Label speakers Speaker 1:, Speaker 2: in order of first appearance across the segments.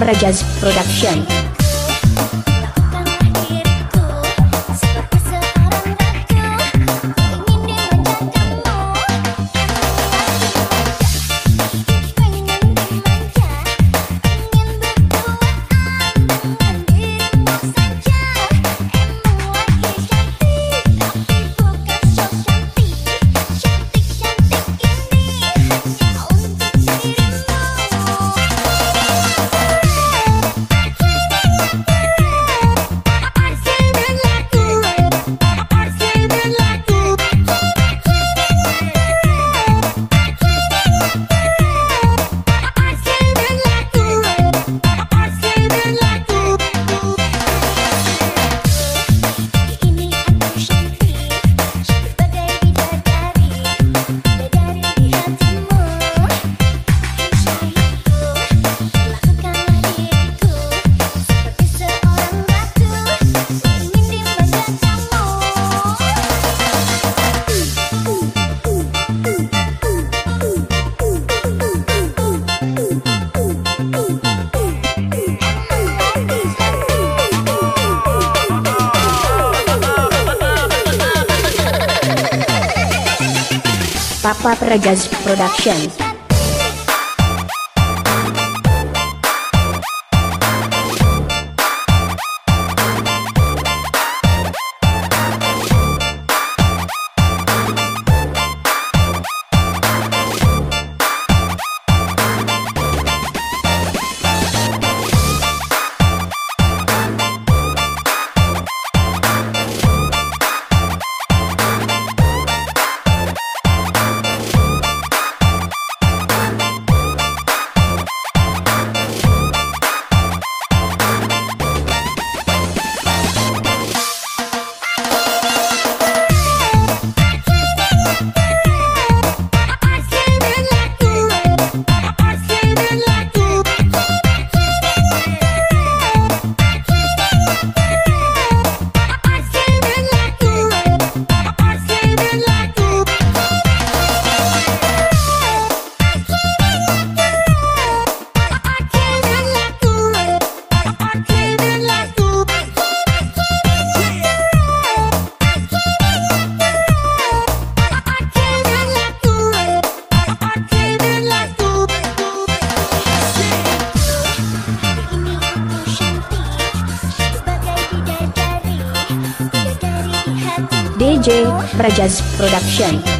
Speaker 1: DJ Brajas Production Papa Prajas Production DJ Production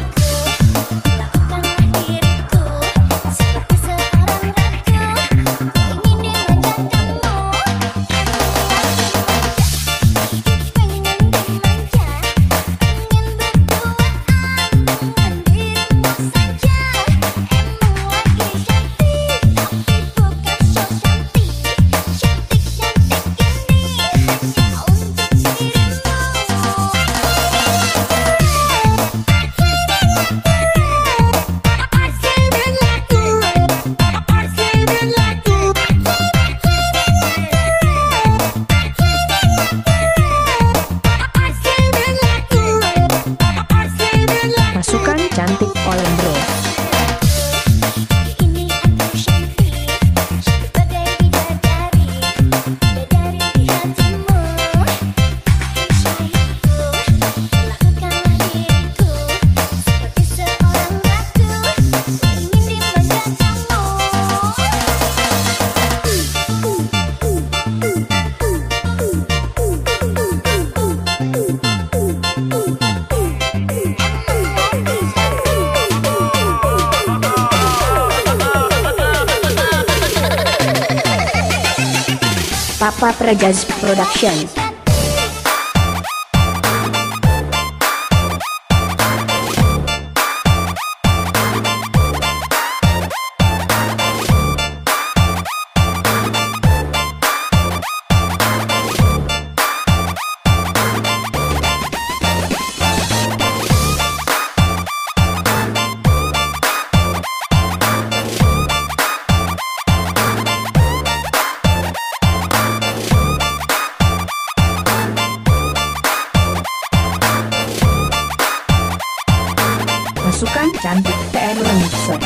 Speaker 1: Papa Production Pasukan Cantik TR Remixer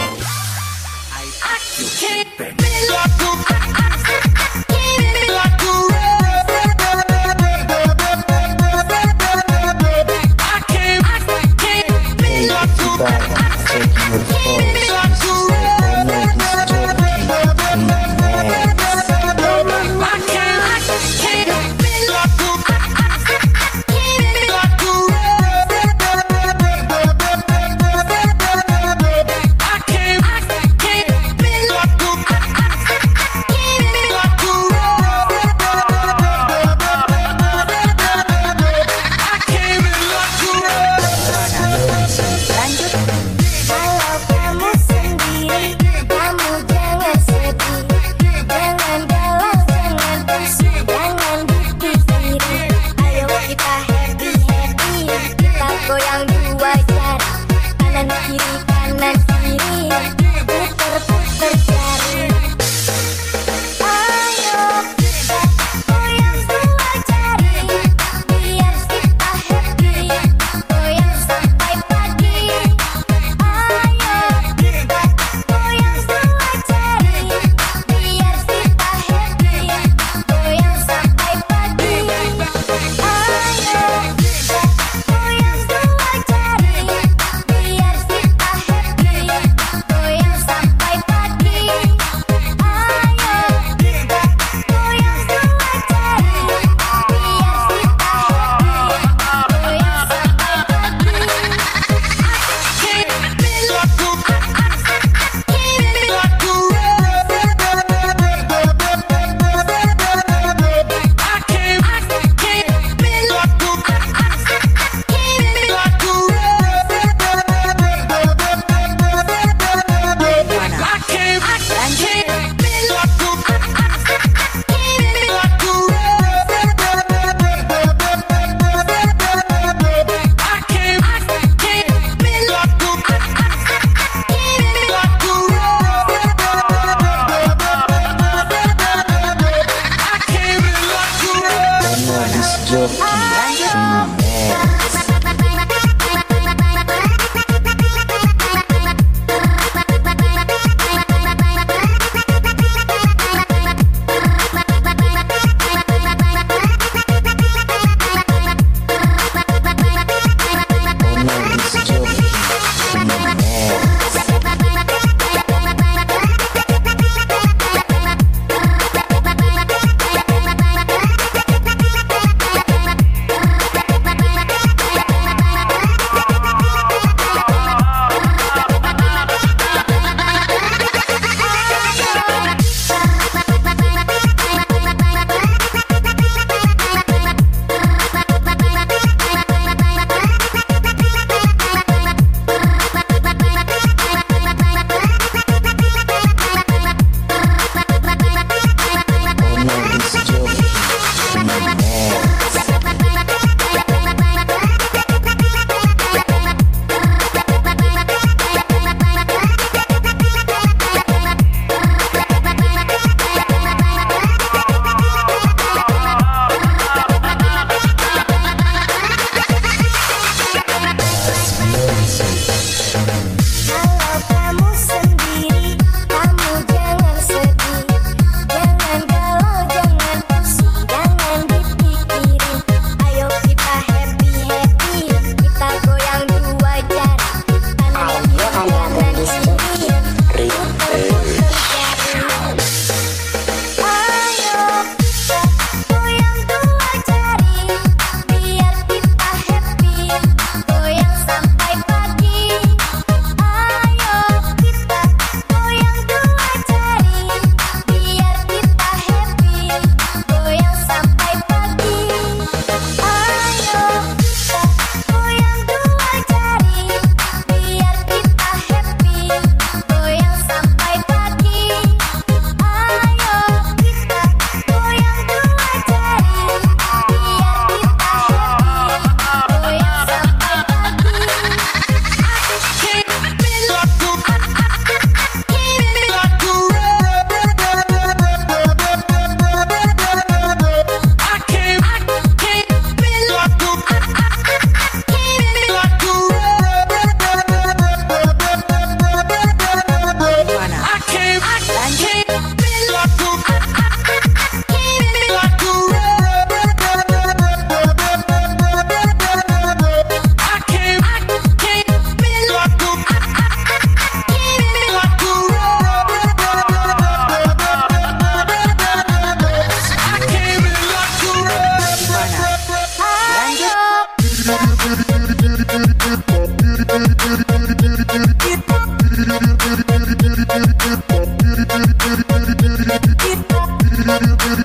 Speaker 1: Get it, get
Speaker 2: it.